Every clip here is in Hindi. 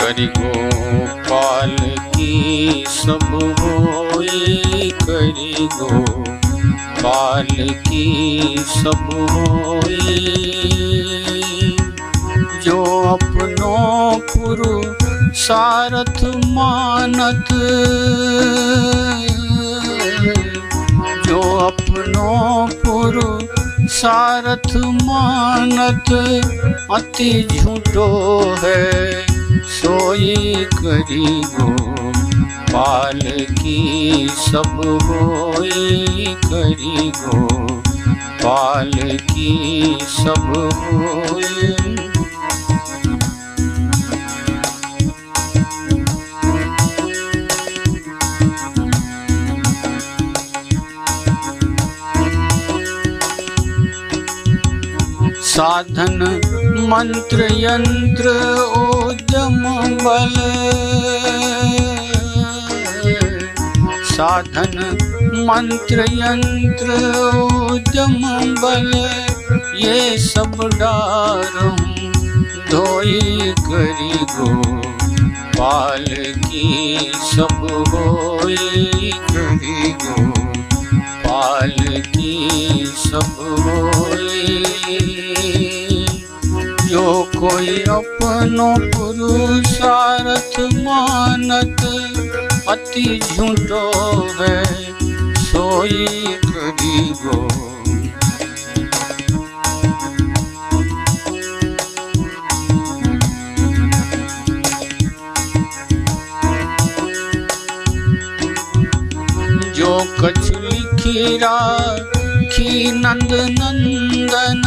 करी गोपाल की सब होई करी गोपाल की सब होई जो अपनो पुरु सारथ मानत, जो अपनो पुरु सारथ मानत अति झूठो है, सोई करी गो पाल की सब होई करी गो पाल की सब होई साधन मंत्र यंत्र ओजम बल। साधन मंत्र यंत्र ओजम बल। ये सब डारम धोई करी गो। पाल की सब होई करी गो। पाल की सब होई जो कोई अपनो पुरुषार्थ मानत, अति झूठो है, सोई करी गो जो कछ लिखीरा खी नंद नंदन।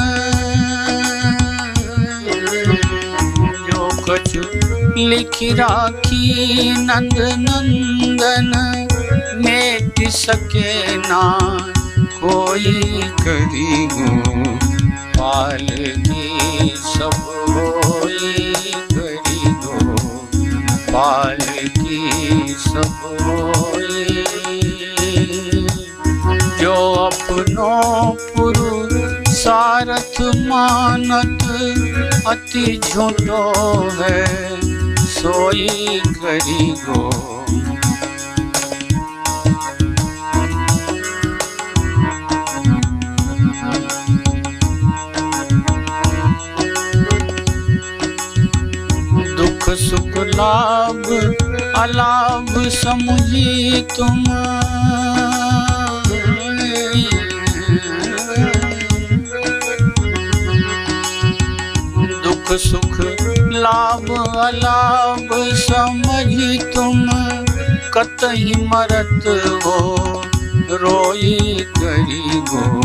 लिखी राखी नंद नंदन, मेट सके ना कोई करी पाल की सब होई करी गो पाल की सब होई जो अपनो सारथ मानत अति झूठो है सोई करी गो। दुख सुख लाभ अलाभ समझी तुम सुख लाभ अलाभ समझी तुम। कतही मरत हो, रोई करी गो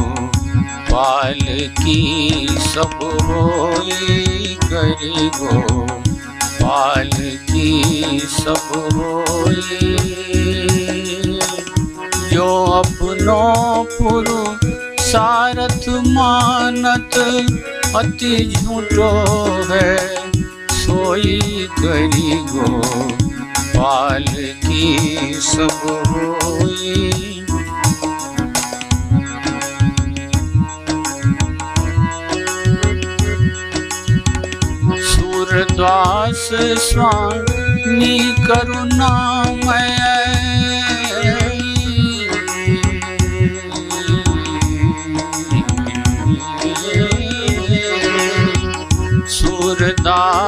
पाल की सब रोई करी गो पाल की सब होई। जो अपनो पुरु सारथ मानत अति झूठो है सोई करी गो। पाल की सब होई सूरदास स्वामी करुणामय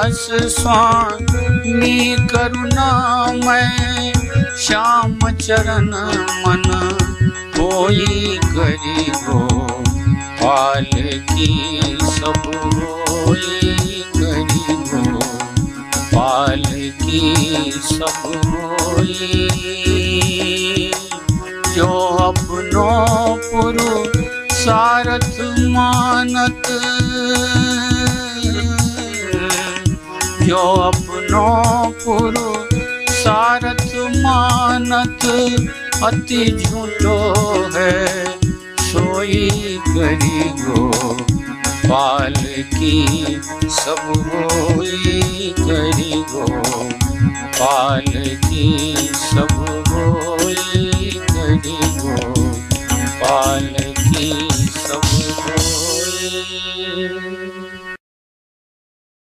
सूरदास स्वामी करुणामय श्याम चरण मन, कोई करी गो पाल की सब होई करी गो पाल की सब जो अपनो पुरु सारथ मानत जो अपनो पुरु सारथ मानत अति झूठो है। सोई करी गो। पाल की सब होई करी गो। पाल की